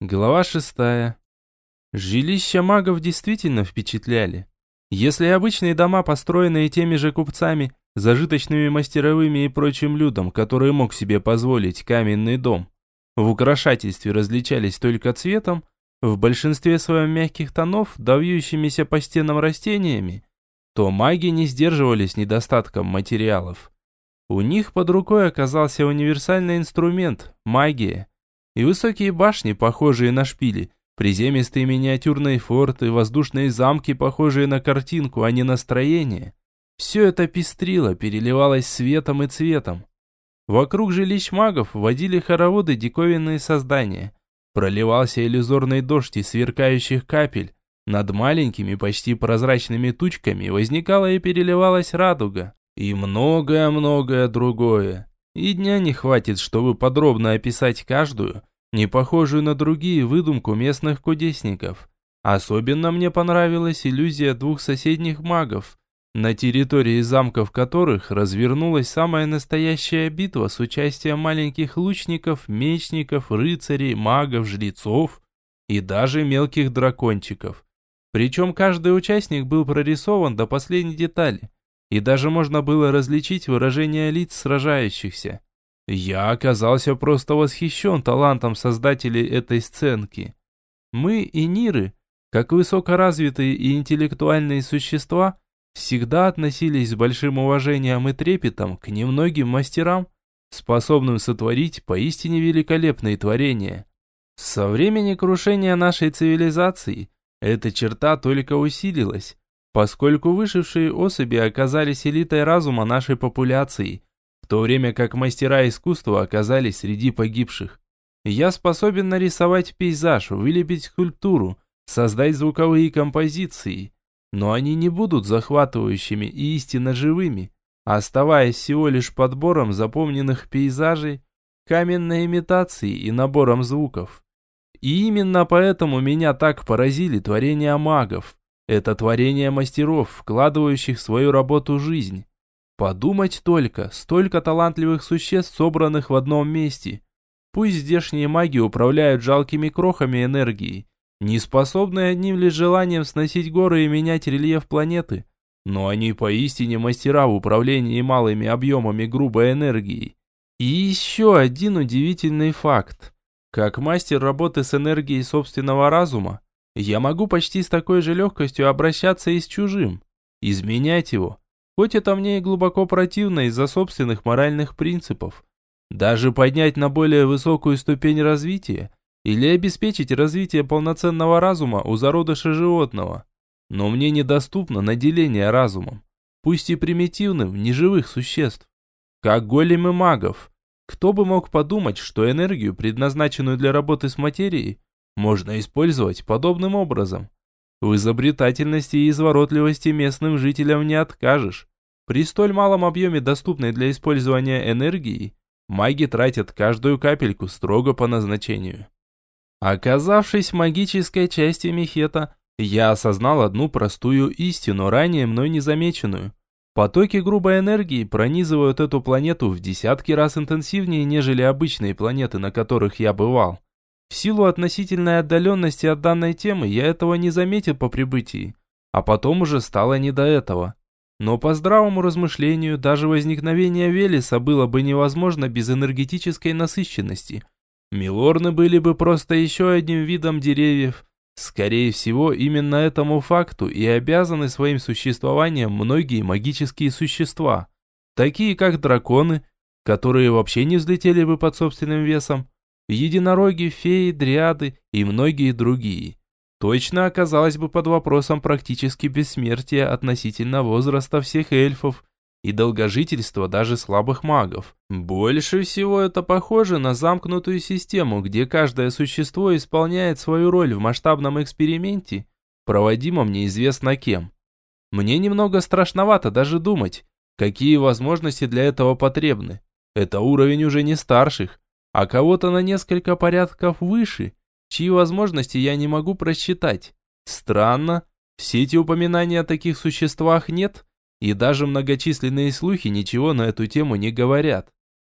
Глава шестая. Жилища магов действительно впечатляли. Если обычные дома, построенные теми же купцами, зажиточными мастеровыми и прочим людом, который мог себе позволить каменный дом, в украшательстве различались только цветом, в большинстве своем мягких тонов, давьющимися по стенам растениями, то маги не сдерживались недостатком материалов. У них под рукой оказался универсальный инструмент – магия – и высокие башни, похожие на шпили, приземистые миниатюрные форты, воздушные замки, похожие на картинку, а не на строение. Все это пестрило, переливалось светом и цветом. Вокруг жилищ магов водили хороводы диковинные создания. Проливался иллюзорный дождь из сверкающих капель. Над маленькими, почти прозрачными тучками возникала и переливалась радуга. И многое-многое другое. И дня не хватит, чтобы подробно описать каждую, не похожую на другие выдумку местных кудесников. Особенно мне понравилась иллюзия двух соседних магов, на территории замков которых развернулась самая настоящая битва с участием маленьких лучников, мечников, рыцарей, магов, жрецов и даже мелких дракончиков. Причем каждый участник был прорисован до последней детали, и даже можно было различить выражение лиц сражающихся. Я оказался просто восхищен талантом создателей этой сценки. Мы и Ниры, как высокоразвитые и интеллектуальные существа, всегда относились с большим уважением и трепетом к немногим мастерам, способным сотворить поистине великолепные творения. Со времени крушения нашей цивилизации эта черта только усилилась, поскольку вышедшие особи оказались элитой разума нашей популяции – то время как мастера искусства оказались среди погибших. Я способен нарисовать пейзаж, вылепить скульптуру, создать звуковые композиции, но они не будут захватывающими и истинно живыми, оставаясь всего лишь подбором запомненных пейзажей, каменной имитацией и набором звуков. И именно поэтому меня так поразили творения магов. Это творения мастеров, вкладывающих в свою работу жизнь. Подумать только, столько талантливых существ, собранных в одном месте. Пусть здешние маги управляют жалкими крохами энергии, не способные одним лишь желанием сносить горы и менять рельеф планеты, но они поистине мастера в управлении малыми объемами грубой энергии. И еще один удивительный факт. Как мастер работы с энергией собственного разума, я могу почти с такой же легкостью обращаться и с чужим, изменять его, Хоть это мне и глубоко противно из-за собственных моральных принципов. Даже поднять на более высокую ступень развития или обеспечить развитие полноценного разума у зародыша животного. Но мне недоступно наделение разумом, пусть и примитивным, неживых существ. Как големы магов. Кто бы мог подумать, что энергию, предназначенную для работы с материей, можно использовать подобным образом. В изобретательности и изворотливости местным жителям не откажешь. При столь малом объеме доступной для использования энергии, маги тратят каждую капельку строго по назначению. Оказавшись в магической части Мехета, я осознал одну простую истину, ранее мной незамеченную. Потоки грубой энергии пронизывают эту планету в десятки раз интенсивнее, нежели обычные планеты, на которых я бывал. В силу относительной отдаленности от данной темы я этого не заметил по прибытии, а потом уже стало не до этого. Но по здравому размышлению даже возникновение Велеса было бы невозможно без энергетической насыщенности. Милорны были бы просто еще одним видом деревьев. Скорее всего, именно этому факту и обязаны своим существованием многие магические существа, такие как драконы, которые вообще не взлетели бы под собственным весом, единороги, феи, дриады и многие другие. Точно оказалось бы под вопросом практически бессмертия относительно возраста всех эльфов и долгожительства даже слабых магов. Больше всего это похоже на замкнутую систему, где каждое существо исполняет свою роль в масштабном эксперименте, проводимом неизвестно кем. Мне немного страшновато даже думать, какие возможности для этого потребны. Это уровень уже не старших, а кого-то на несколько порядков выше, чьи возможности я не могу просчитать. Странно, все эти упоминания о таких существах нет, и даже многочисленные слухи ничего на эту тему не говорят.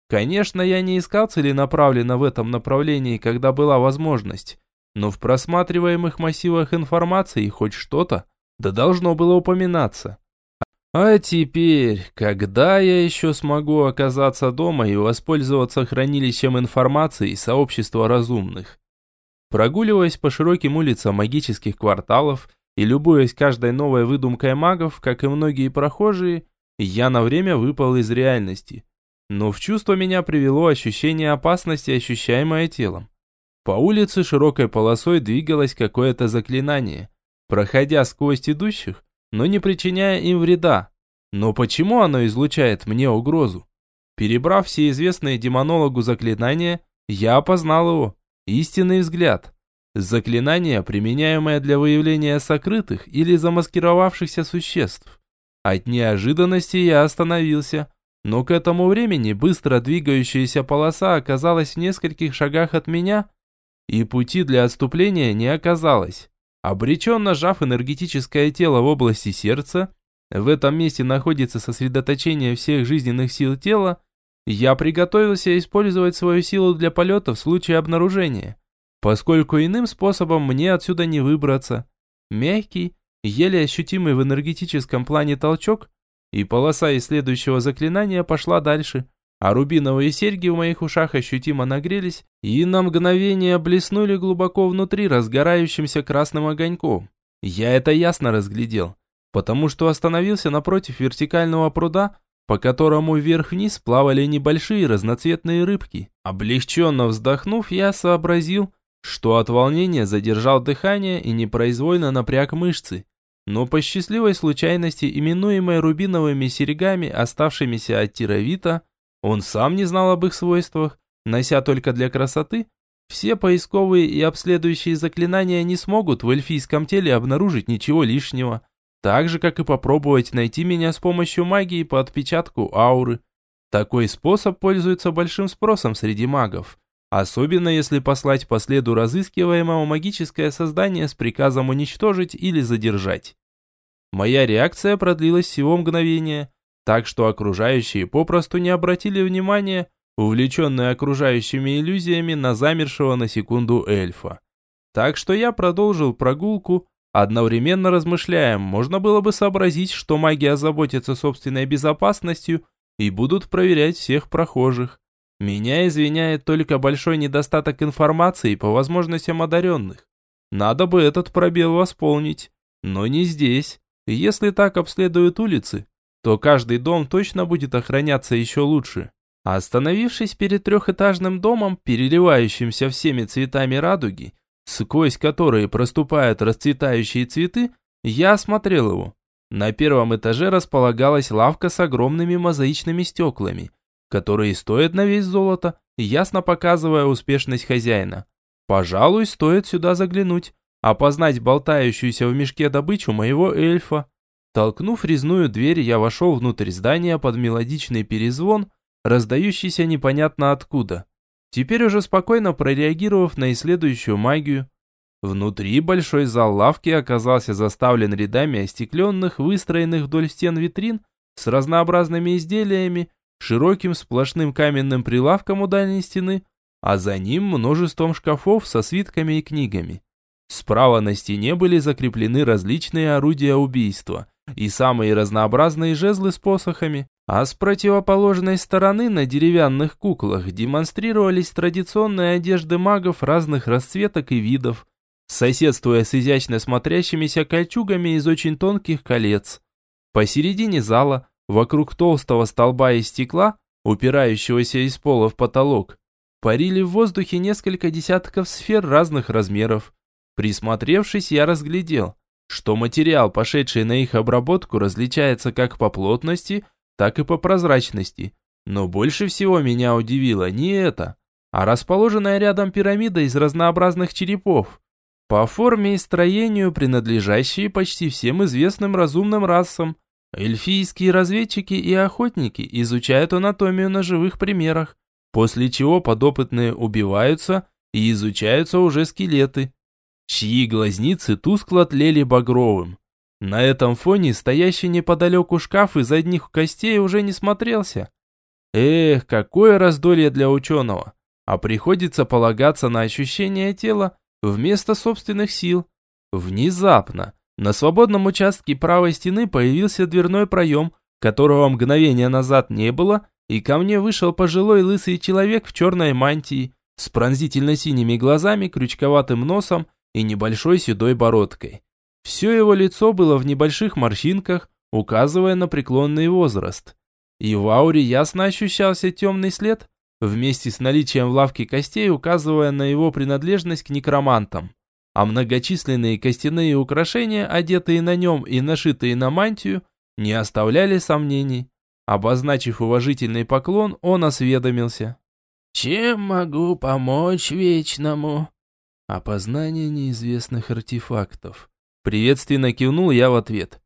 Конечно, я не искал целенаправленно в этом направлении, когда была возможность, но в просматриваемых массивах информации хоть что-то, да должно было упоминаться. А теперь, когда я еще смогу оказаться дома и воспользоваться хранилищем информации сообщества разумных? Прогуливаясь по широким улицам магических кварталов и любуясь каждой новой выдумкой магов, как и многие прохожие, я на время выпал из реальности. Но в чувство меня привело ощущение опасности, ощущаемое телом. По улице широкой полосой двигалось какое-то заклинание, проходя сквозь идущих, но не причиняя им вреда. Но почему оно излучает мне угрозу? Перебрав все известные демонологу заклинания, я опознал его. Истинный взгляд. Заклинание, применяемое для выявления сокрытых или замаскировавшихся существ. От неожиданности я остановился, но к этому времени быстро двигающаяся полоса оказалась в нескольких шагах от меня и пути для отступления не оказалось. Обреченно сжав энергетическое тело в области сердца, в этом месте находится сосредоточение всех жизненных сил тела, я приготовился использовать свою силу для полета в случае обнаружения, поскольку иным способом мне отсюда не выбраться. Мягкий, еле ощутимый в энергетическом плане толчок, и полоса из следующего заклинания пошла дальше, а рубиновые серьги в моих ушах ощутимо нагрелись и на мгновение блеснули глубоко внутри разгорающимся красным огоньком. Я это ясно разглядел, потому что остановился напротив вертикального пруда, по которому вверх-вниз плавали небольшие разноцветные рыбки. Облегченно вздохнув, я сообразил, что от волнения задержал дыхание и непроизвольно напряг мышцы. Но по счастливой случайности, именуемой рубиновыми серьгами, оставшимися от тировита, он сам не знал об их свойствах, нося только для красоты. Все поисковые и обследующие заклинания не смогут в эльфийском теле обнаружить ничего лишнего. Так же, как и попробовать найти меня с помощью магии по отпечатку ауры. Такой способ пользуется большим спросом среди магов. Особенно если послать по следу разыскиваемого магическое создание с приказом уничтожить или задержать. Моя реакция продлилась всего мгновение, так что окружающие попросту не обратили внимания, увлеченные окружающими иллюзиями на замершего на секунду эльфа. Так что я продолжил прогулку, одновременно размышляя, можно было бы сообразить, что маги озаботятся собственной безопасностью и будут проверять всех прохожих. Меня извиняет только большой недостаток информации по возможностям одаренных. Надо бы этот пробел восполнить, но не здесь. Если так обследуют улицы, то каждый дом точно будет охраняться еще лучше. остановившись перед трехэтажным домом, переливающимся всеми цветами радуги, сквозь которые проступают расцветающие цветы, я осмотрел его. На первом этаже располагалась лавка с огромными мозаичными стеклами, которые стоят на весь золото, ясно показывая успешность хозяина. Пожалуй, стоит сюда заглянуть, опознать болтающуюся в мешке добычу моего эльфа. Толкнув резную дверь, я вошел внутрь здания под мелодичный перезвон, раздающийся непонятно откуда. Теперь уже спокойно прореагировав на исследующую магию. Внутри большой зал лавки оказался заставлен рядами остекленных, выстроенных вдоль стен витрин с разнообразными изделиями, широким сплошным каменным прилавком у дальней стены, а за ним множеством шкафов со свитками и книгами. Справа на стене были закреплены различные орудия убийства, и самые разнообразные жезлы с посохами, а с противоположной стороны на деревянных куклах демонстрировались традиционные одежды магов разных расцветок и видов, соседствуя с изящно смотрящимися кольчугами из очень тонких колец. Посередине зала, вокруг толстого столба из стекла, упирающегося из пола в потолок, парили в воздухе несколько десятков сфер разных размеров. Присмотревшись, я разглядел – что материал, пошедший на их обработку, различается как по плотности, так и по прозрачности. Но больше всего меня удивило не это, а расположенная рядом пирамида из разнообразных черепов, по форме и строению принадлежащие почти всем известным разумным расам. Эльфийские разведчики и охотники изучают анатомию на живых примерах, после чего подопытные убиваются и изучаются уже скелеты чьи глазницы тускло тлели багровым. На этом фоне стоящий неподалеку шкаф из одних костей уже не смотрелся. Эх, какое раздолье для ученого. А приходится полагаться на ощущение тела, вместо собственных сил. Внезапно на свободном участке правой стены появился дверной проем, которого мгновение назад не было, и ко мне вышел пожилой лысый человек в черной мантии, с пронзительно-синими глазами, крючковатым носом и небольшой седой бородкой. Все его лицо было в небольших морщинках, указывая на преклонный возраст. И в ауре ясно ощущался темный след, вместе с наличием в лавке костей, указывая на его принадлежность к некромантам. А многочисленные костяные украшения, одетые на нем и нашитые на мантию, не оставляли сомнений. Обозначив уважительный поклон, он осведомился. «Чем могу помочь Вечному?» «Опознание неизвестных артефактов». Приветственно кивнул я в ответ.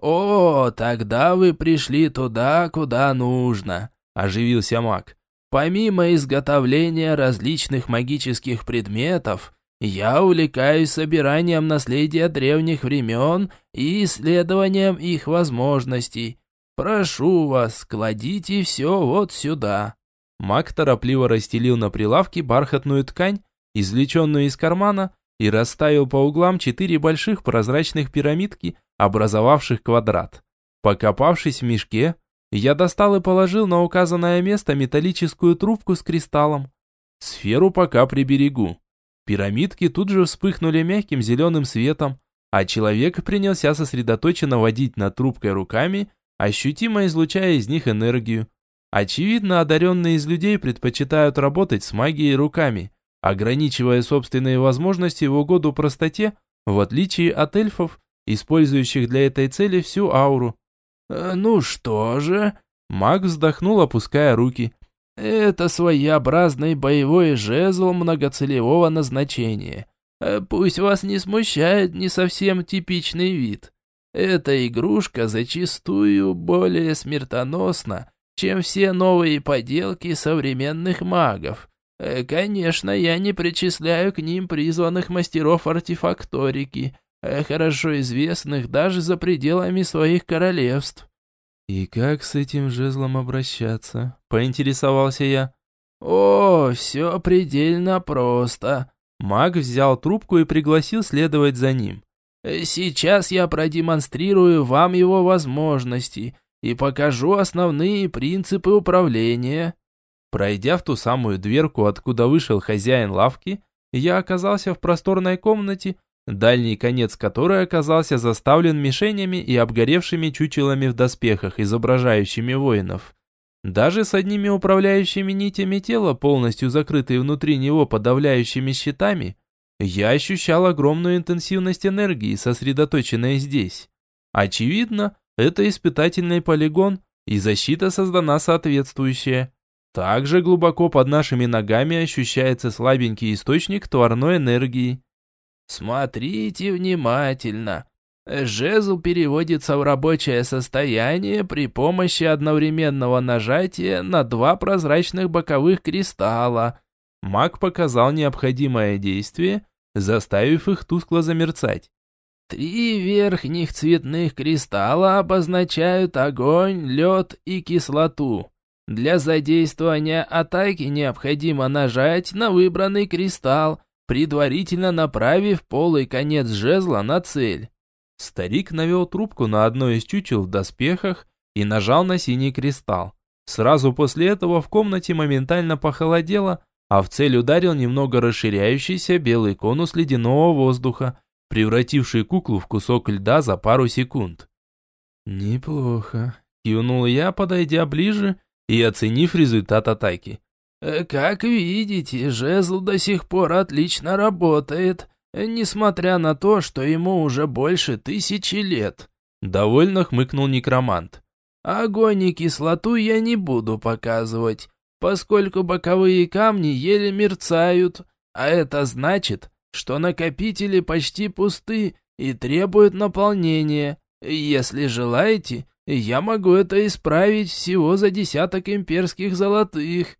«О, тогда вы пришли туда, куда нужно», – оживился маг. «Помимо изготовления различных магических предметов, я увлекаюсь собиранием наследия древних времен и исследованием их возможностей. Прошу вас, кладите все вот сюда». Маг торопливо расстелил на прилавке бархатную ткань, извлеченную из кармана, и расставил по углам четыре больших прозрачных пирамидки, образовавших квадрат. Покопавшись в мешке, я достал и положил на указанное место металлическую трубку с кристаллом. Сферу пока приберегу. Пирамидки тут же вспыхнули мягким зеленым светом, а человек принялся сосредоточенно водить над трубкой руками, ощутимо излучая из них энергию. Очевидно, одаренные из людей предпочитают работать с магией руками, ограничивая собственные возможности в угоду простоте, в отличие от эльфов, использующих для этой цели всю ауру. «Э, «Ну что же?» Маг вздохнул, опуская руки. Это своеобразный боевой жезл многоцелевого назначения. Э, пусть вас не смущает не совсем типичный вид. Эта игрушка зачастую более смертоносна, чем все новые поделки современных магов. Э, конечно, я не причисляю к ним призванных мастеров артефакторики, э, хорошо известных даже за пределами своих королевств. «И как с этим жезлом обращаться?» – поинтересовался я. «О, все предельно просто». Маг взял трубку и пригласил следовать за ним. «Сейчас я продемонстрирую вам его возможности и покажу основные принципы управления». Пройдя в ту самую дверку, откуда вышел хозяин лавки, я оказался в просторной комнате, дальний конец которой оказался заставлен мишенями и обгоревшими чучелами в доспехах, изображающими воинов. Даже с одними управляющими нитями тела, полностью закрытые внутри него подавляющими щитами, я ощущал огромную интенсивность энергии, сосредоточенной здесь. Очевидно, это испытательный полигон, и защита создана соответствующая. Также глубоко под нашими ногами ощущается слабенький источник тварной энергии. Смотрите внимательно. Жезл переводится в рабочее состояние при помощи одновременного нажатия на два прозрачных боковых кристалла. Маг показал необходимое действие, заставив их тускло замерцать. Три верхних цветных кристалла обозначают огонь, лед и кислоту. Для задействования атаки необходимо нажать на выбранный кристалл, предварительно направив полый конец жезла на цель. Старик навел трубку на одно из чучел в доспехах и нажал на синий кристалл. Сразу после этого в комнате моментально похолодело, а в цель ударил немного расширяющийся белый конус ледяного воздуха, превративший куклу в кусок льда за пару секунд. «Неплохо», – кивнул я, подойдя ближе и оценив результат атаки. Э, «Как видите, жезл до сих пор отлично работает, несмотря на то, что ему уже больше тысячи лет», — довольно хмыкнул некромант. «Огонь и кислоту я не буду показывать, поскольку боковые камни еле мерцают, а это значит, что накопители почти пусты и требуют наполнения. Если желаете, я могу это исправить всего за десяток имперских золотых».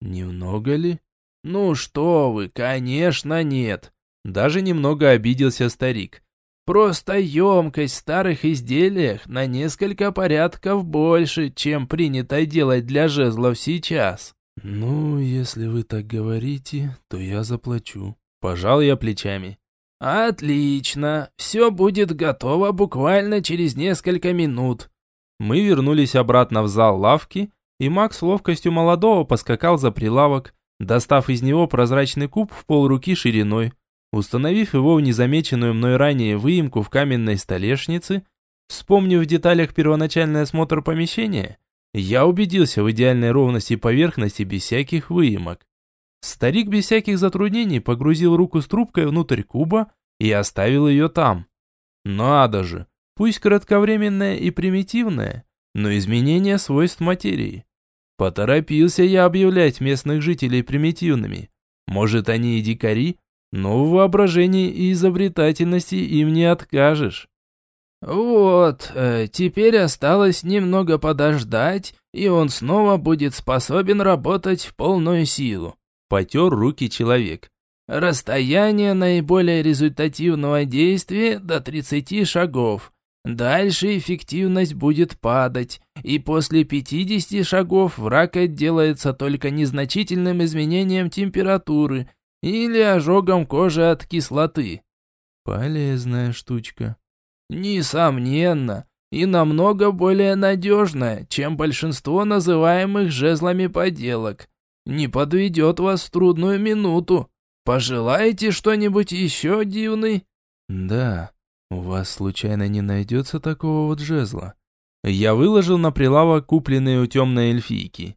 «Немного ли?» «Ну что вы, конечно нет!» Даже немного обиделся старик. «Просто емкость старых изделиях на несколько порядков больше, чем принято делать для жезлов сейчас». «Ну, если вы так говорите, то я заплачу». Пожал я плечами. «Отлично, все будет готово буквально через несколько минут». Мы вернулись обратно в зал лавки, и Макс ловкостью молодого поскакал за прилавок, достав из него прозрачный куб в полруки шириной. Установив его в незамеченную мной ранее выемку в каменной столешнице, вспомнив в деталях первоначальный осмотр помещения, я убедился в идеальной ровности поверхности без всяких выемок. Старик без всяких затруднений погрузил руку с трубкой внутрь куба и оставил ее там. Надо же, пусть кратковременное и примитивное, но изменение свойств материи. Поторопился я объявлять местных жителей примитивными. Может, они и дикари, но в воображении и изобретательности им не откажешь. «Вот, э, теперь осталось немного подождать, и он снова будет способен работать в полную силу», – потер руки человек. «Расстояние наиболее результативного действия до 30 шагов. Дальше эффективность будет падать, и после 50 шагов враг отделается только незначительным изменением температуры или ожогом кожи от кислоты». «Полезная штучка», Несомненно, и намного более надежная, чем большинство называемых жезлами поделок. Не подведет вас в трудную минуту. Пожелаете что-нибудь еще, дивный? Да, у вас случайно не найдется такого вот жезла? Я выложил на прилавок купленные у темной эльфийки.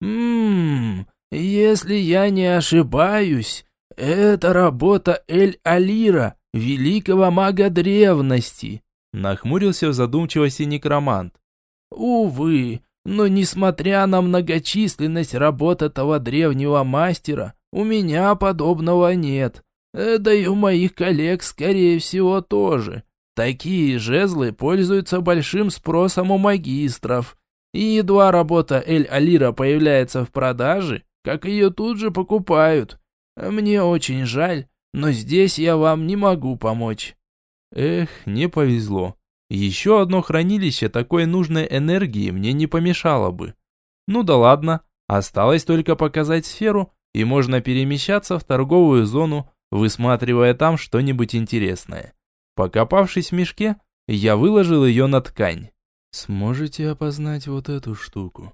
Ммм, если я не ошибаюсь, это работа Эль-Алира, великого мага древности», нахмурился в задумчивости некромант. «Увы, но несмотря на многочисленность работ этого древнего мастера, у меня подобного нет. Э, да и у моих коллег, скорее всего, тоже. Такие жезлы пользуются большим спросом у магистров. И едва работа Эль-Алира появляется в продаже, как ее тут же покупают. Мне очень жаль, но здесь я вам не могу помочь». Эх, не повезло. Еще одно хранилище такой нужной энергии мне не помешало бы. Ну да ладно, осталось только показать сферу, и можно перемещаться в торговую зону, высматривая там что-нибудь интересное. Покопавшись в мешке, я выложил ее на ткань. Сможете опознать вот эту штуку?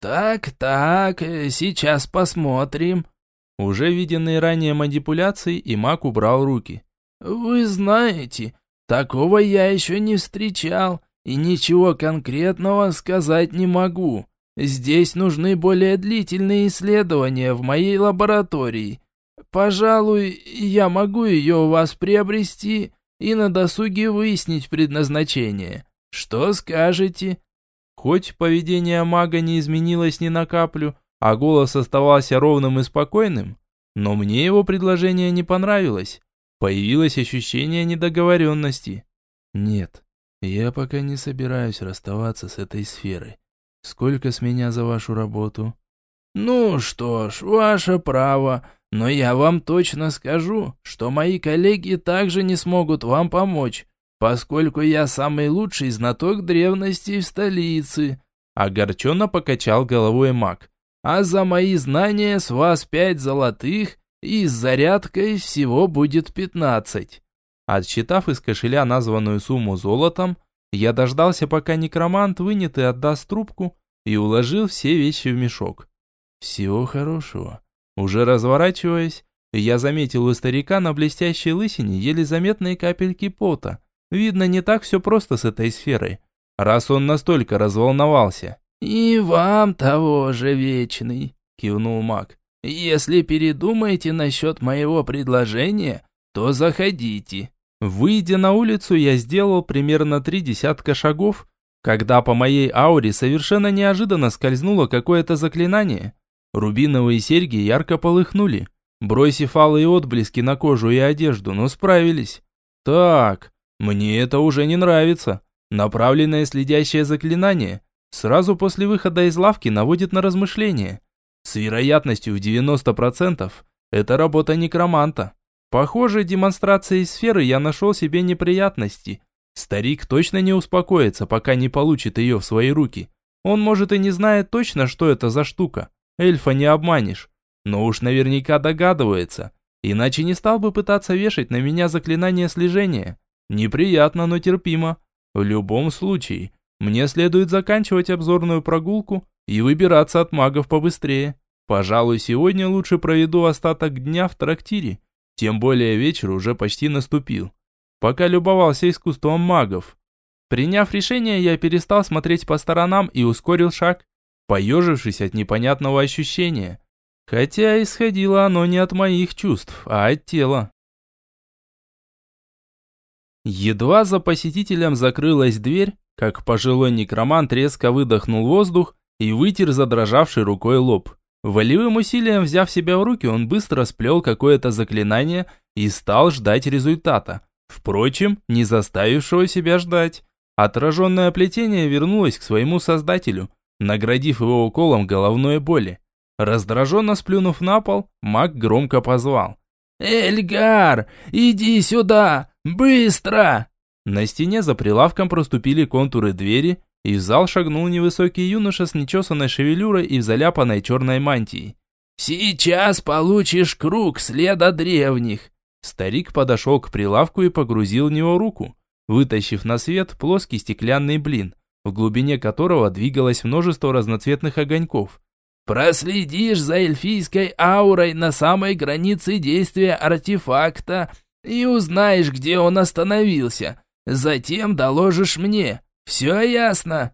Так, так, э, сейчас посмотрим. Уже виденные ранее манипуляции, и маг убрал руки. «Вы знаете, такого я еще не встречал, и ничего конкретного сказать не могу. Здесь нужны более длительные исследования в моей лаборатории. Пожалуй, я могу ее у вас приобрести и на досуге выяснить предназначение. Что скажете?» Хоть поведение мага не изменилось ни на каплю, а голос оставался ровным и спокойным, но мне его предложение не понравилось. Появилось ощущение недоговоренности. Нет, я пока не собираюсь расставаться с этой сферой. Сколько с меня за вашу работу? Ну что ж, ваше право, но я вам точно скажу, что мои коллеги также не смогут вам помочь, поскольку я самый лучший знаток древности в столице. Огорченно покачал головой маг а за мои знания с вас пять золотых, и с зарядкой всего будет пятнадцать». Отсчитав из кошеля названную сумму золотом, я дождался, пока некромант вынет и отдаст трубку, и уложил все вещи в мешок. «Всего хорошего». Уже разворачиваясь, я заметил у старика на блестящей лысине еле заметные капельки пота. Видно, не так все просто с этой сферой, раз он настолько разволновался. «И вам того же, Вечный», — кивнул маг. «Если передумаете насчет моего предложения, то заходите». Выйдя на улицу, я сделал примерно три десятка шагов, когда по моей ауре совершенно неожиданно скользнуло какое-то заклинание. Рубиновые серьги ярко полыхнули, бросив алые отблески на кожу и одежду, но справились. Так, мне это уже не нравится. Направленное следящее заклинание — сразу после выхода из лавки наводит на размышления. С вероятностью в 90% это работа некроманта. Похоже, демонстрацией сферы я нашел себе неприятности. Старик точно не успокоится, пока не получит ее в свои руки. Он, может, и не знает точно, что это за штука. Эльфа не обманешь. Но уж наверняка догадывается. Иначе не стал бы пытаться вешать на меня заклинание слежения. Неприятно, но терпимо. В любом случае, мне следует заканчивать обзорную прогулку и выбираться от магов побыстрее. Пожалуй, сегодня лучше проведу остаток дня в трактире. Тем более вечер уже почти наступил. Пока любовался искусством магов. Приняв решение, я перестал смотреть по сторонам и ускорил шаг, поежившись от непонятного ощущения. Хотя исходило оно не от моих чувств, а от тела. Едва за посетителем закрылась дверь, как пожилой некромант резко выдохнул воздух и вытер задрожавший рукой лоб. Волевым усилием взяв себя в руки, он быстро сплел какое-то заклинание и стал ждать результата. Впрочем, не заставившего себя ждать. Отраженное плетение вернулось к своему создателю, наградив его уколом головной боли. Раздраженно сплюнув на пол, маг громко позвал. «Эльгар, иди сюда! Быстро!» На стене за прилавком проступили контуры двери, и в зал шагнул невысокий юноша с нечесанной шевелюрой и в заляпанной черной мантии. «Сейчас получишь круг следа древних!» Старик подошел к прилавку и погрузил в него руку, вытащив на свет плоский стеклянный блин, в глубине которого двигалось множество разноцветных огоньков. Проследишь за эльфийской аурой на самой границе действия артефакта и узнаешь, где он остановился. Затем доложишь мне. Все ясно?»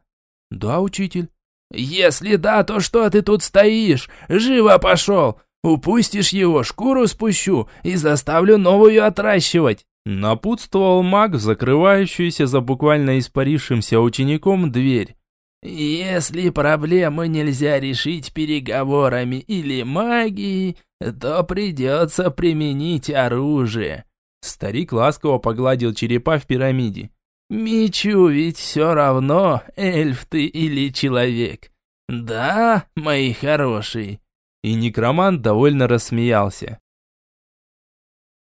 «Да, учитель». «Если да, то что ты тут стоишь? Живо пошел! Упустишь его, шкуру спущу и заставлю новую отращивать!» Напутствовал маг, закрывающийся за буквально испарившимся учеником дверь. Если проблему нельзя решить переговорами или магией, то придется применить оружие. Старик ласково погладил черепа в пирамиде. Мечу ведь все равно, эльф ты или человек. Да, мои хорошие. И некромант довольно рассмеялся.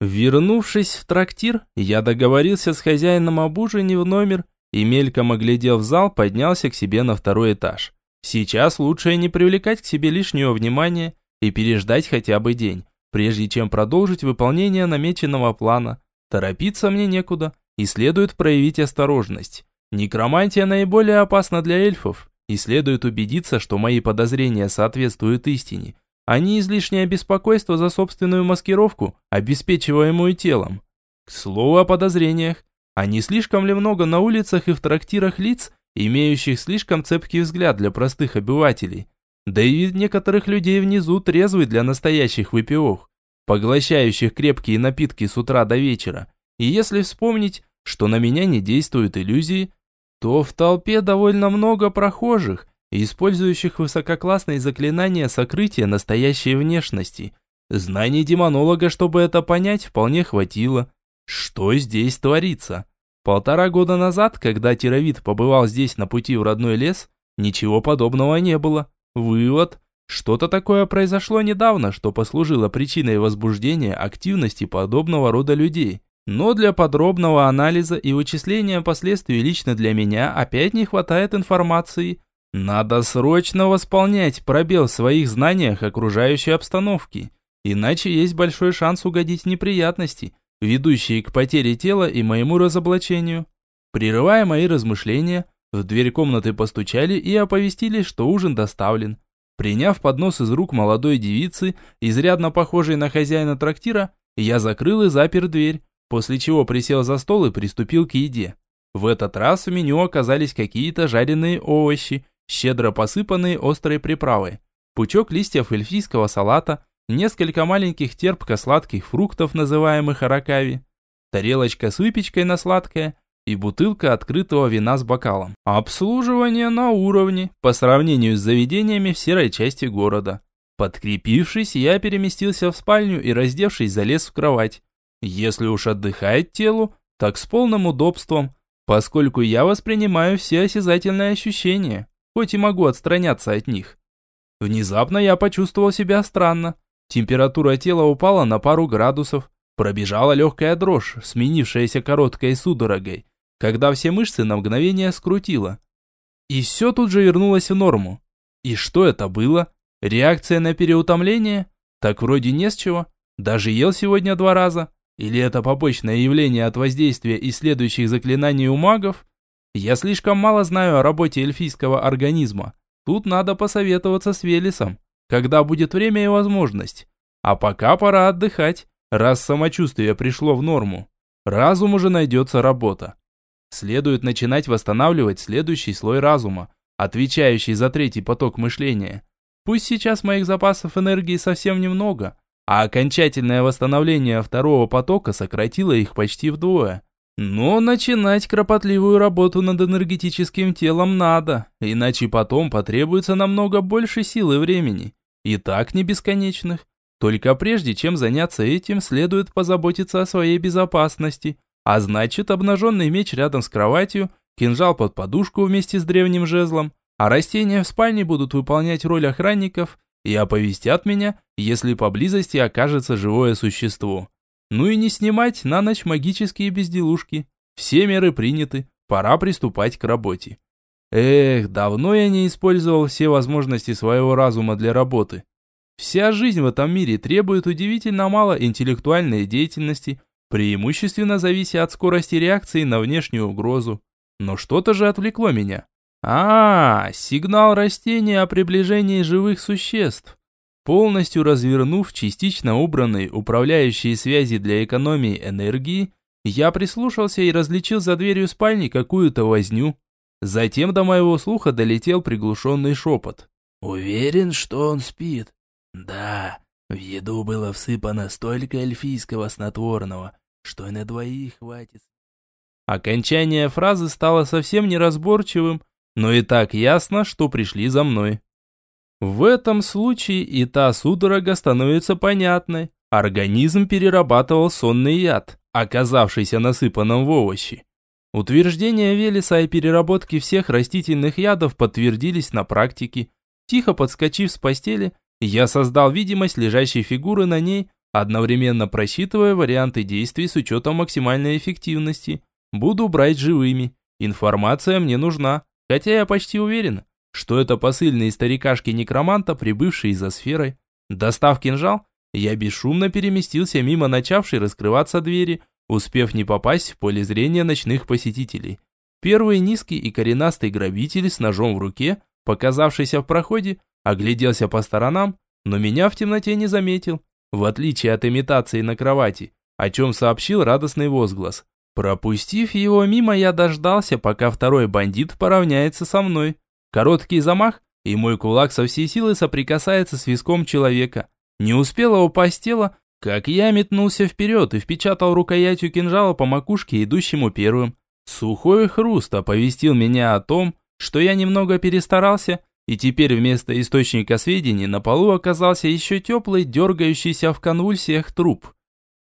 Вернувшись в трактир, я договорился с хозяином об ужине в номер и мельком оглядев зал, поднялся к себе на второй этаж. Сейчас лучше не привлекать к себе лишнего внимания и переждать хотя бы день, прежде чем продолжить выполнение намеченного плана. Торопиться мне некуда, и следует проявить осторожность. Некромантия наиболее опасна для эльфов, и следует убедиться, что мои подозрения соответствуют истине, а не излишнее беспокойство за собственную маскировку, обеспечиваемую телом. К слову о подозрениях, а не слишком ли много на улицах и в трактирах лиц, имеющих слишком цепкий взгляд для простых обывателей? Да и вид некоторых людей внизу трезвый для настоящих выпивок, поглощающих крепкие напитки с утра до вечера. И если вспомнить, что на меня не действуют иллюзии, то в толпе довольно много прохожих, использующих высококлассные заклинания сокрытия настоящей внешности. Знаний демонолога, чтобы это понять, вполне хватило. Что здесь творится? Полтора года назад, когда Тировид побывал здесь на пути в родной лес, ничего подобного не было. Вывод. Что-то такое произошло недавно, что послужило причиной возбуждения активности подобного рода людей. Но для подробного анализа и вычисления последствий лично для меня опять не хватает информации. Надо срочно восполнять пробел в своих знаниях окружающей обстановки. Иначе есть большой шанс угодить в неприятности, ведущие к потере тела и моему разоблачению. Прерывая мои размышления, в дверь комнаты постучали и оповестили, что ужин доставлен. Приняв поднос из рук молодой девицы, изрядно похожей на хозяина трактира, я закрыл и запер дверь, после чего присел за стол и приступил к еде. В этот раз в меню оказались какие-то жареные овощи, щедро посыпанные острой приправой, пучок листьев эльфийского салата, несколько маленьких терпко-сладких фруктов, называемых аракави, тарелочка с выпечкой на сладкое и бутылка открытого вина с бокалом. Обслуживание на уровне, по сравнению с заведениями в серой части города. Подкрепившись, я переместился в спальню и, раздевшись, залез в кровать. Если уж отдыхает телу, так с полным удобством, поскольку я воспринимаю все осязательные ощущения, хоть и могу отстраняться от них. Внезапно я почувствовал себя странно. Температура тела упала на пару градусов. Пробежала легкая дрожь, сменившаяся короткой судорогой, когда все мышцы на мгновение скрутило. И все тут же вернулось в норму. И что это было? Реакция на переутомление? Так вроде не с чего. Даже ел сегодня два раза. Или это побочное явление от воздействия и следующих заклинаний у магов? Я слишком мало знаю о работе эльфийского организма. Тут надо посоветоваться с Велесом, когда будет время и возможность. А пока пора отдыхать, раз самочувствие пришло в норму. Разум уже найдется работа. Следует начинать восстанавливать следующий слой разума, отвечающий за третий поток мышления. Пусть сейчас моих запасов энергии совсем немного, а окончательное восстановление второго потока сократило их почти вдвое. Но начинать кропотливую работу над энергетическим телом надо, иначе потом потребуется намного больше сил и времени. И так не бесконечных. Только прежде чем заняться этим, следует позаботиться о своей безопасности. А значит, обнаженный меч рядом с кроватью, кинжал под подушку вместе с древним жезлом, а растения в спальне будут выполнять роль охранников и оповестят меня, если поблизости окажется живое существо. Ну и не снимать на ночь магические безделушки. Все меры приняты, пора приступать к работе. Эх, давно я не использовал все возможности своего разума для работы. Вся жизнь в этом мире требует удивительно мало интеллектуальной деятельности, преимущественно завися от скорости реакции на внешнюю угрозу. Но что-то же отвлекло меня. А, сигнал растения о приближении живых существ. Полностью развернув частично убранные управляющие связи для экономии энергии, я прислушался и различил за дверью спальни какую-то возню. Затем до моего слуха долетел приглушенный шепот. «Уверен, что он спит?» «Да, в еду было всыпано столько эльфийского снотворного, что и на двоих хватит». Окончание фразы стало совсем неразборчивым, но и так ясно, что пришли за мной. В этом случае и та судорога становится понятной. Организм перерабатывал сонный яд, оказавшийся насыпанным в овощи. Утверждения Велеса о переработке всех растительных ядов подтвердились на практике. Тихо подскочив с постели, я создал видимость лежащей фигуры на ней, одновременно просчитывая варианты действий с учетом максимальной эффективности. Буду брать живыми. Информация мне нужна. Хотя я почти уверен, что это посыльные старикашки-некроманта, прибывшие за сферой. Достав кинжал, я бесшумно переместился мимо начавшей раскрываться двери, успев не попасть в поле зрения ночных посетителей. Первый низкий и коренастый грабитель с ножом в руке, показавшийся в проходе, огляделся по сторонам, но меня в темноте не заметил, в отличие от имитации на кровати, о чем сообщил радостный возглас. Пропустив его мимо, я дождался, пока второй бандит поравняется со мной. Короткий замах, и мой кулак со всей силы соприкасается с виском человека. Не успело упасть тело, как я метнулся вперед и впечатал рукоятью кинжала по макушке идущему первым. Сухой хруст оповестил меня о том, что я немного перестарался, и теперь вместо источника сведений на полу оказался еще теплый, дергающийся в конвульсиях труп.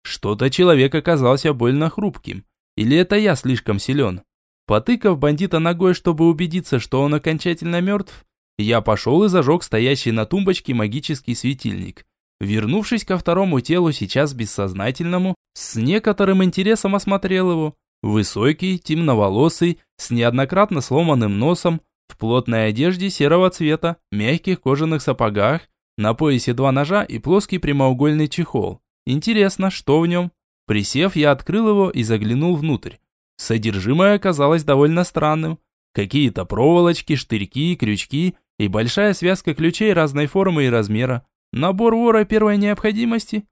Что-то человек оказался больно хрупким. Или это я слишком силен? Потыкав бандита ногой, чтобы убедиться, что он окончательно мертв, я пошел и зажег стоящий на тумбочке магический светильник. Вернувшись ко второму телу, сейчас бессознательному, с некоторым интересом осмотрел его. Высокий, темноволосый, с неоднократно сломанным носом, в плотной одежде серого цвета, мягких кожаных сапогах, на поясе два ножа и плоский прямоугольный чехол. Интересно, что в нем? Присев, я открыл его и заглянул внутрь. Содержимое оказалось довольно странным. Какие-то проволочки, штырьки, крючки и большая связка ключей разной формы и размера. Набор вора первой необходимости.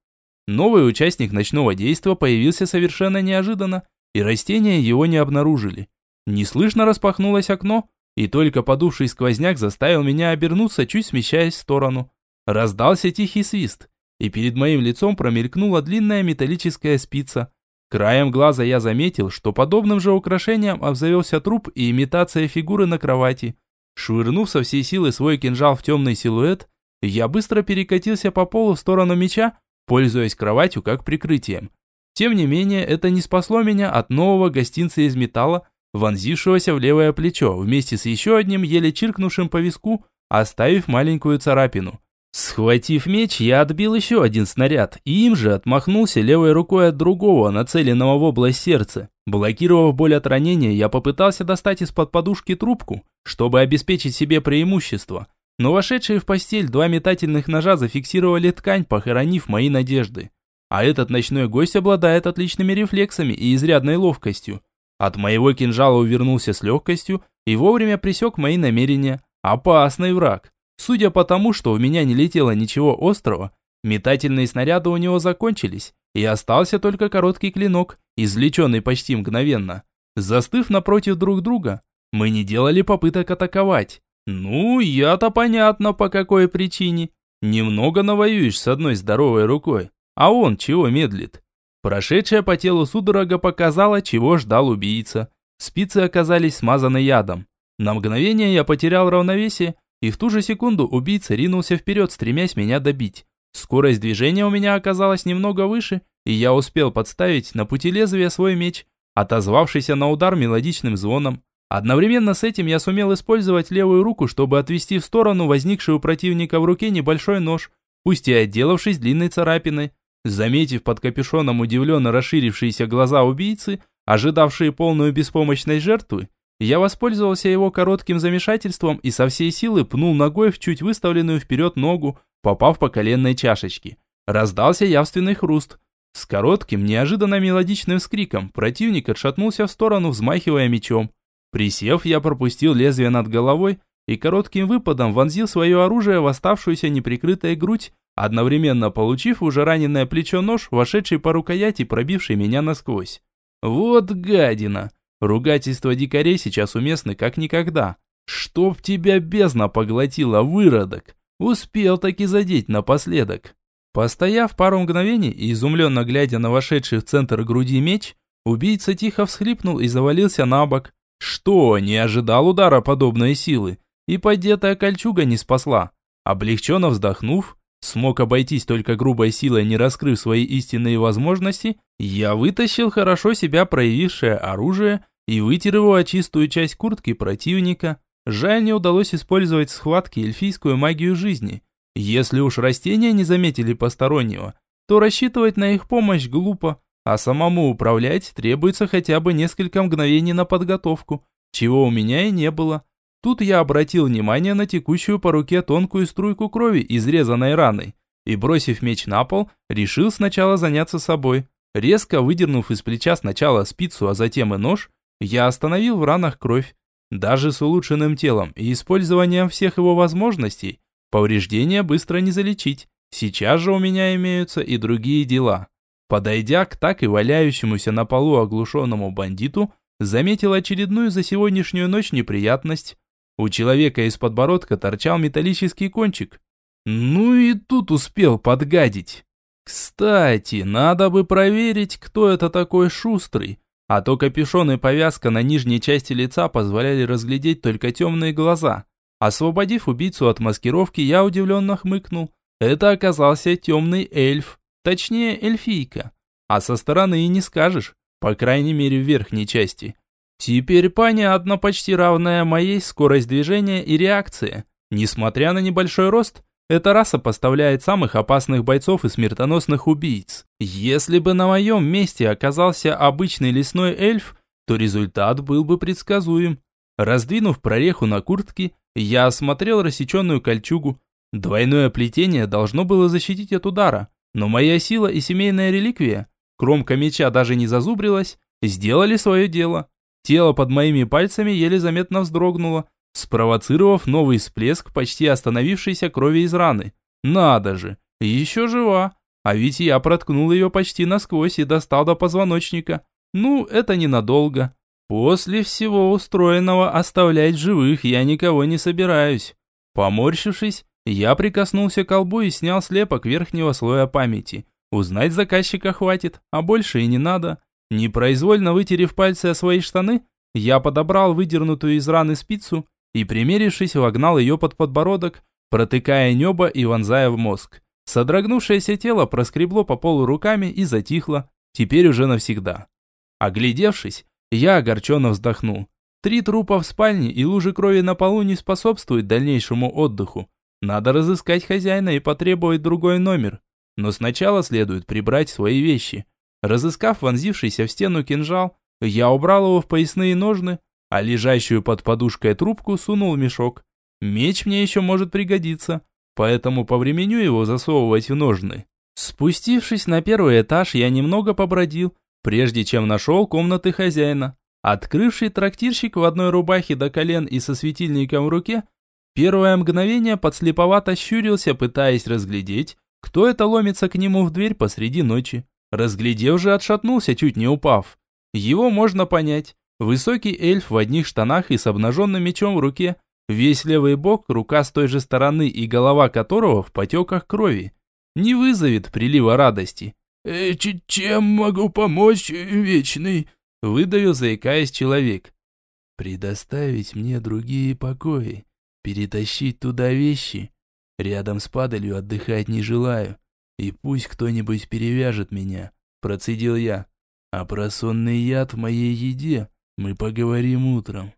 Новый участник ночного действа появился совершенно неожиданно, и растения его не обнаружили. Неслышно распахнулось окно, и только подувший сквозняк заставил меня обернуться, чуть смещаясь в сторону. Раздался тихий свист и перед моим лицом промелькнула длинная металлическая спица. Краем глаза я заметил, что подобным же украшением обзавелся труп и имитация фигуры на кровати. Швырнув со всей силы свой кинжал в темный силуэт, я быстро перекатился по полу в сторону меча, пользуясь кроватью как прикрытием. Тем не менее, это не спасло меня от нового гостинца из металла, вонзившегося в левое плечо, вместе с еще одним еле чиркнувшим по виску, оставив маленькую царапину. Схватив меч, я отбил еще один снаряд, и им же отмахнулся левой рукой от другого, нацеленного в область сердца. Блокировав боль от ранения, я попытался достать из-под подушки трубку, чтобы обеспечить себе преимущество. Но вошедшие в постель два метательных ножа зафиксировали ткань, похоронив мои надежды. а этот ночной гость обладает отличными рефлексами и изрядной ловкостью. От моего кинжала увернулся с легкостью и вовремя пресек мои намерения. Опасный враг. Судя по тому, что у меня не летело ничего острого, метательные снаряды у него закончились, и остался только короткий клинок, извлеченный почти мгновенно. Застыв напротив друг друга, мы не делали попыток атаковать. Ну, я-то понятно, по какой причине. Немного навоюешь с одной здоровой рукой, а он чего медлит? Прошедшая по телу судорога показала, чего ждал убийца. Спицы оказались смазаны ядом. На мгновение я потерял равновесие, и в ту же секунду убийца ринулся вперед, стремясь меня добить. Скорость движения у меня оказалась немного выше, и я успел подставить на пути лезвия свой меч, отозвавшийся на удар мелодичным звоном. Одновременно с этим я сумел использовать левую руку, чтобы отвести в сторону возникший у противника в руке небольшой нож, пусть и отделавшись длинной царапиной. Заметив под капюшоном удивленно расширившиеся глаза убийцы, ожидавшие полную беспомощной жертвы, я воспользовался его коротким замешательством и со всей силы пнул ногой в чуть выставленную вперед ногу, попав по коленной чашечке. Раздался явственный хруст. С коротким, неожиданно мелодичным скриком противник отшатнулся в сторону, взмахивая мечом. Присев, я пропустил лезвие над головой и коротким выпадом вонзил свое оружие в оставшуюся неприкрытая грудь, одновременно получив уже раненое плечо нож, вошедший по рукояти, пробивший меня насквозь. Вот гадина! Ругательства дикарей сейчас уместны как никогда. Чтоб тебя бездна поглотила, выродок! Успел таки задеть напоследок. Постояв пару мгновений и изумленно глядя на вошедший в центр груди меч, убийца тихо всхлипнул и завалился на бок, что, не ожидал удара подобной силы? И подетая кольчуга не спасла. Облегченно вздохнув, смог обойтись только грубой силой, не раскрыв свои истинные возможности, я вытащил хорошо себя проявившее оружие и вытер его о чистую часть куртки противника. Жаль, не удалось использовать в схватке эльфийскую магию жизни. Если уж растения не заметили постороннего, то рассчитывать на их помощь глупо, а самому управлять требуется хотя бы несколько мгновений на подготовку, чего у меня и не было. Тут я обратил внимание на текущую по руке тонкую струйку крови, изрезанной раной, и, бросив меч на пол, решил сначала заняться собой. Резко выдернув из плеча сначала спицу, а затем и нож, я остановил в ранах кровь. Даже с улучшенным телом и использованием всех его возможностей, повреждения быстро не залечить. Сейчас же у меня имеются и другие дела. Подойдя к так и валяющемуся на полу оглушенному бандиту, заметил очередную за сегодняшнюю ночь неприятность. У человека из подбородка торчал металлический кончик. Ну и тут успел подгадить. Кстати, надо бы проверить, кто это такой шустрый, а то капюшон и повязка на нижней части лица позволяли разглядеть только темные глаза. Освободив убийцу от маскировки, я удивленно хмыкнул. Это оказался темный эльф. Точнее, эльфийка. А со стороны и не скажешь, по крайней мере в верхней части. Теперь понятно почти равная моей скорость движения и реакции. Несмотря на небольшой рост, эта раса поставляет самых опасных бойцов и смертоносных убийц. Если бы на моем месте оказался обычный лесной эльф, то результат был бы предсказуем. Раздвинув прореху на куртке, я осмотрел рассеченную кольчугу. Двойное плетение должно было защитить от удара, но моя сила и семейная реликвия, кромка меча даже не зазубрилась, сделали свое дело. Тело под моими пальцами еле заметно вздрогнуло, спровоцировав новый всплеск почти остановившейся крови из раны. Надо же, еще жива. А ведь я проткнул ее почти насквозь и достал до позвоночника. Ну, это ненадолго. После всего устроенного оставлять живых я никого не собираюсь. Поморщившись, я прикоснулся к колбу и снял слепок верхнего слоя памяти. Узнать заказчика хватит, а больше и не надо. Непроизвольно вытерев пальцы о свои штаны, я подобрал выдернутую из раны спицу и, примерившись, вогнал ее под подбородок, протыкая небо и вонзая в мозг. Содрогнувшееся тело проскребло по полу руками и затихло, теперь уже навсегда. Оглядевшись, я огорченно вздохнул. Три трупа в спальне и лужи крови на полу не способствуют дальнейшему отдыху. Надо разыскать хозяина и потребовать другой номер. Но сначала следует прибрать свои вещи. Разыскав вонзившийся в стену кинжал, я убрал его в поясные ножны, а лежащую под подушкой трубку сунул в мешок. Меч мне еще может пригодиться, поэтому повременю его засовывать в ножны. Спустившись на первый этаж, я немного побродил, прежде чем нашел комнаты хозяина. Открывший трактирщик в одной рубахе до колен и со светильником в руке, первое мгновение подслеповато щурился, пытаясь разглядеть, кто это ломится к нему в дверь посреди ночи. Разглядев же, отшатнулся, чуть не упав. Его можно понять. Высокий эльф в одних штанах и с обнаженным мечом в руке, весь левый бок, рука с той же стороны и голова которого в потеках крови. Не вызовет прилива радости. «Э, «Чем могу помочь, Вечный?» Выдавил, заикаясь человек. «Предоставить мне другие покои, перетащить туда вещи. Рядом с падалью отдыхать не желаю. И пусть кто-нибудь перевяжет меня», – процедил я. «А про сонный яд в моей еде мы поговорим утром».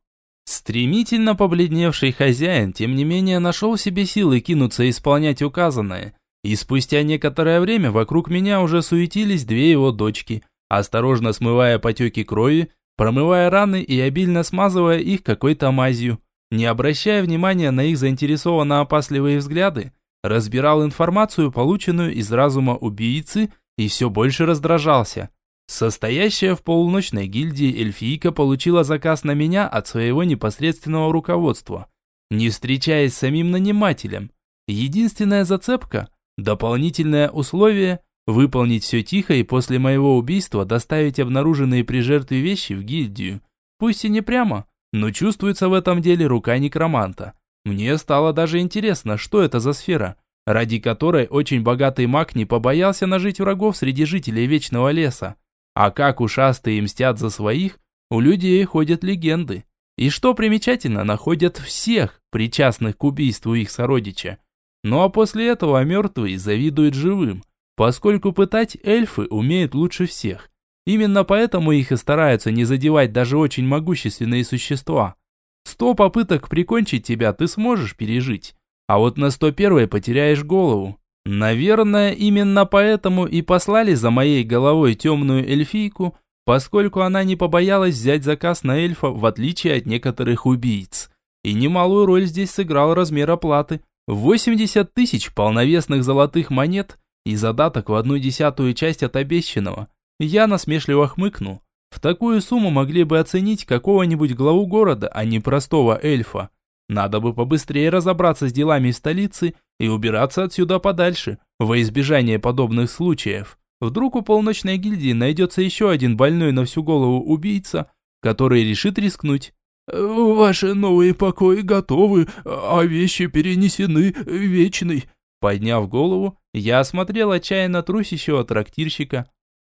Стремительно побледневший хозяин, тем не менее, нашел в себе силы кинуться исполнять указанное. И спустя некоторое время вокруг меня уже суетились две его дочки – осторожно смывая потеки крови, промывая раны и обильно смазывая их какой-то мазью. Не обращая внимания на их заинтересованно опасливые взгляды, разбирал информацию, полученную из разума убийцы, и все больше раздражался. Состоящая в полуночной гильдии эльфийка получила заказ на меня от своего непосредственного руководства, не встречаясь с самим нанимателем. Единственная зацепка – дополнительное условие Выполнить все тихо и после моего убийства доставить обнаруженные при жертве вещи в гильдию. Пусть и не прямо, но чувствуется в этом деле рука некроманта. Мне стало даже интересно, что это за сфера, ради которой очень богатый маг не побоялся нажить врагов среди жителей Вечного Леса. А как ушастые мстят за своих, у людей ходят легенды. И что примечательно, находят всех, причастных к убийству их сородича. Ну а после этого мертвые завидуют живым, поскольку пытать эльфы умеют лучше всех. Именно поэтому их и стараются не задевать даже очень могущественные существа. Сто попыток прикончить тебя ты сможешь пережить, а вот на сто первой потеряешь голову. Наверное, именно поэтому и послали за моей головой темную эльфийку, поскольку она не побоялась взять заказ на эльфа, в отличие от некоторых убийц. И немалую роль здесь сыграл размер оплаты. 80 тысяч полновесных золотых монет – и задаток в одну десятую часть от обещанного. Я насмешливо хмыкнул. В такую сумму могли бы оценить какого-нибудь главу города, а не простого эльфа. Надо бы побыстрее разобраться с делами столицы и убираться отсюда подальше, во избежание подобных случаев. Вдруг у полночной гильдии найдется еще один больной на всю голову убийца, который решит рискнуть. «Ваши новые покои готовы, а вещи перенесены вечный», Подняв голову, я осмотрел отчаянно трусящего трактирщика.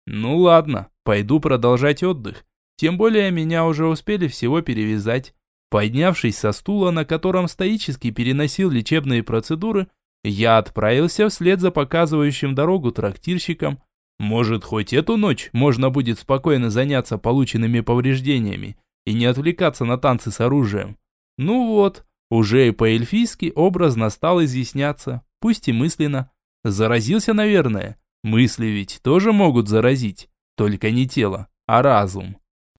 Ну ладно, пойду продолжать отдых. Тем более меня уже успели всего перевязать. Поднявшись со стула, на котором стоически переносил лечебные процедуры, я отправился вслед за показывающим дорогу трактирщиком. Может, хоть эту ночь можно будет спокойно заняться полученными повреждениями и не отвлекаться на танцы с оружием. Ну вот, уже и по-эльфийски образно стал изъясняться пусть и мысленно. Заразился, наверное. Мысли ведь тоже могут заразить, только не тело, а разум.